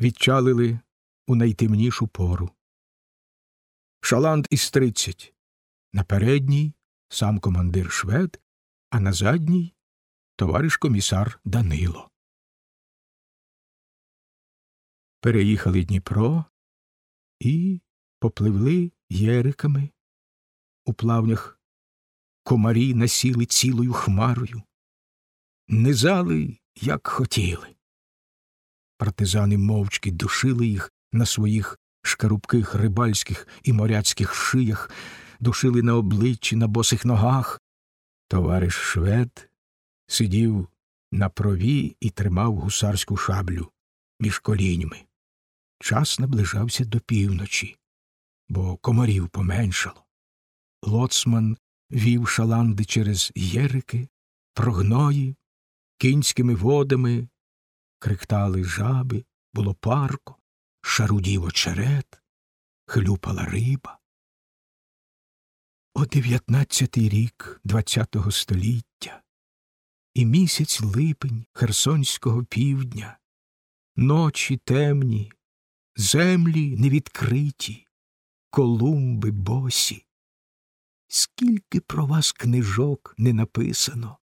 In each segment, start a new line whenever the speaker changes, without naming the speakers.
відчалили у найтемнішу пору. Шаланд із тридцять. На передній сам командир швед, а на задній товариш комісар Данило. Переїхали Дніпро і попливли єриками. У плавнях комарі насіли цілою хмарою, низали, як хотіли. Партизани мовчки душили їх на своїх шкарубких рибальських і моряцьких шиях, душили на обличчі, на босих ногах. Товариш швед сидів на прові і тримав гусарську шаблю між коліньми. Час наближався до півночі, бо комарів поменшало. Лоцман вів шаланди через єрики, прогної, кінськими водами, криктали жаби, було парко, шарудів очерет, хлюпала риба. О дев'ятнадцятий рік двадцятого століття і місяць липень Херсонського півдня, ночі темні, землі невідкриті, колумби босі. Скільки про вас книжок не написано,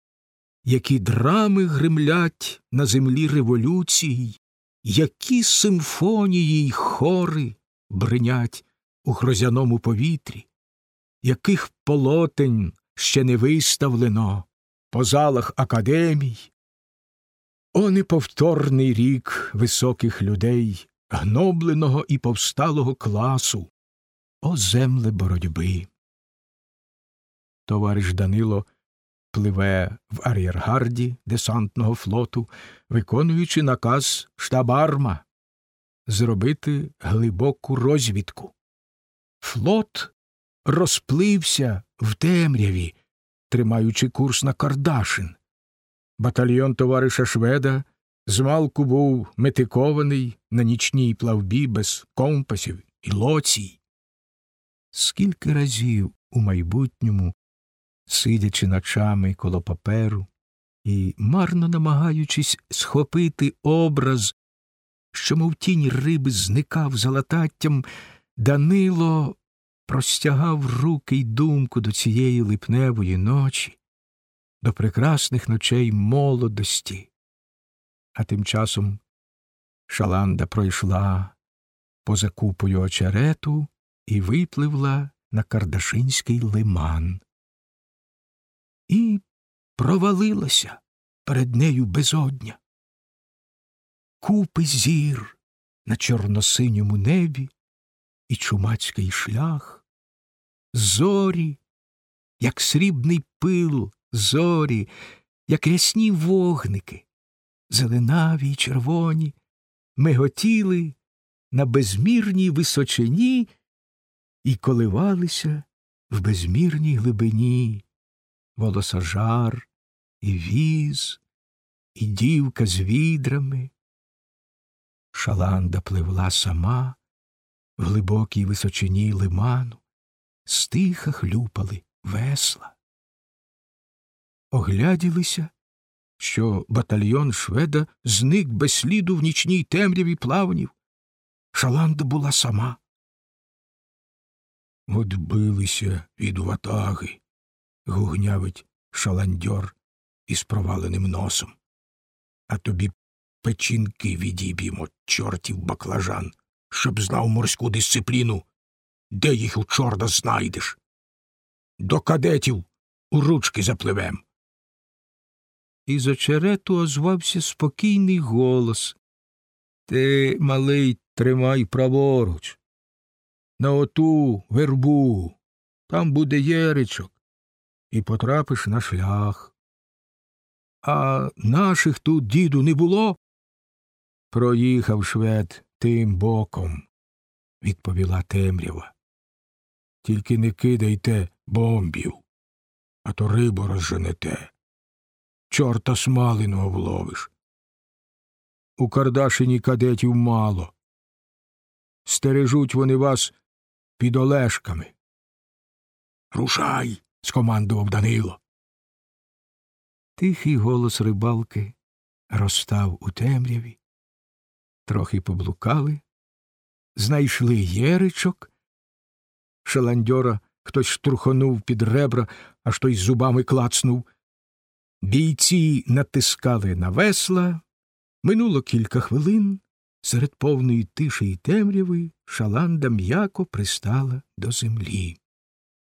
які драми гримлять на землі революцій, які симфонії й хори бринять у грозяному повітрі, яких полотень ще не виставлено по залах академій. О неповторний рік високих людей, гнобленого і повсталого класу, о земле боротьби. Товариш Данило пливе в ар'єргарді десантного флоту, виконуючи наказ штабарма зробити глибоку розвідку. Флот розплився в темряві, тримаючи курс на Кардашин. Батальйон товариша Шведа змалку був метикований на нічній плавбі без компасів і лоцій. Скільки разів у майбутньому сидячи ночами коло паперу і марно намагаючись схопити образ, що, мов тінь риби, зникав за лататтям, Данило простягав руки й думку до цієї липневої ночі, до прекрасних ночей молодості. А тим часом шаланда пройшла поза купою очерету і випливла на Кардашинський лиман і провалилася перед нею безодня. Купи зір на чорносиньому небі і чумацький шлях, зорі, як срібний пил, зорі, як рясні вогники, зеленаві й червоні, миготіли на безмірній височині і коливалися в безмірній глибині волосожар, і віз, і дівка з відрами. Шаланда пливла сама в глибокій височині лиману, стиха хлюпали весла. Огляділися, що батальйон шведа зник без сліду в нічній темряві плавнів. Шаланда була сама. Отбилися від ватаги, гугнявить шаландьор із проваленим носом. А тобі печінки відіб'ємо, чортів баклажан, щоб знав морську дисципліну. Де їх у чорта знайдеш? До кадетів у ручки запливем. Із очерету озвався спокійний голос. Ти, малий, тримай праворуч. На оту вербу. Там буде єричок і потрапиш на шлях. А наших тут, діду, не було? Проїхав швед тим боком, відповіла темрява. Тільки не кидайте бомбів, а то рибу розженете. Чорта смалину вловиш. У Кардашині кадетів мало. Стережуть вони вас під олешками. Рушай скомандував Данило. Тихий голос рибалки розстав у темряві, трохи поблукали, знайшли єричок. Шаландьора хтось штурхонув під ребра, аж той зубами клацнув. Бійці натискали на весла. Минуло кілька хвилин. Серед повної тиші й темряви шаланда м'яко пристала до землі.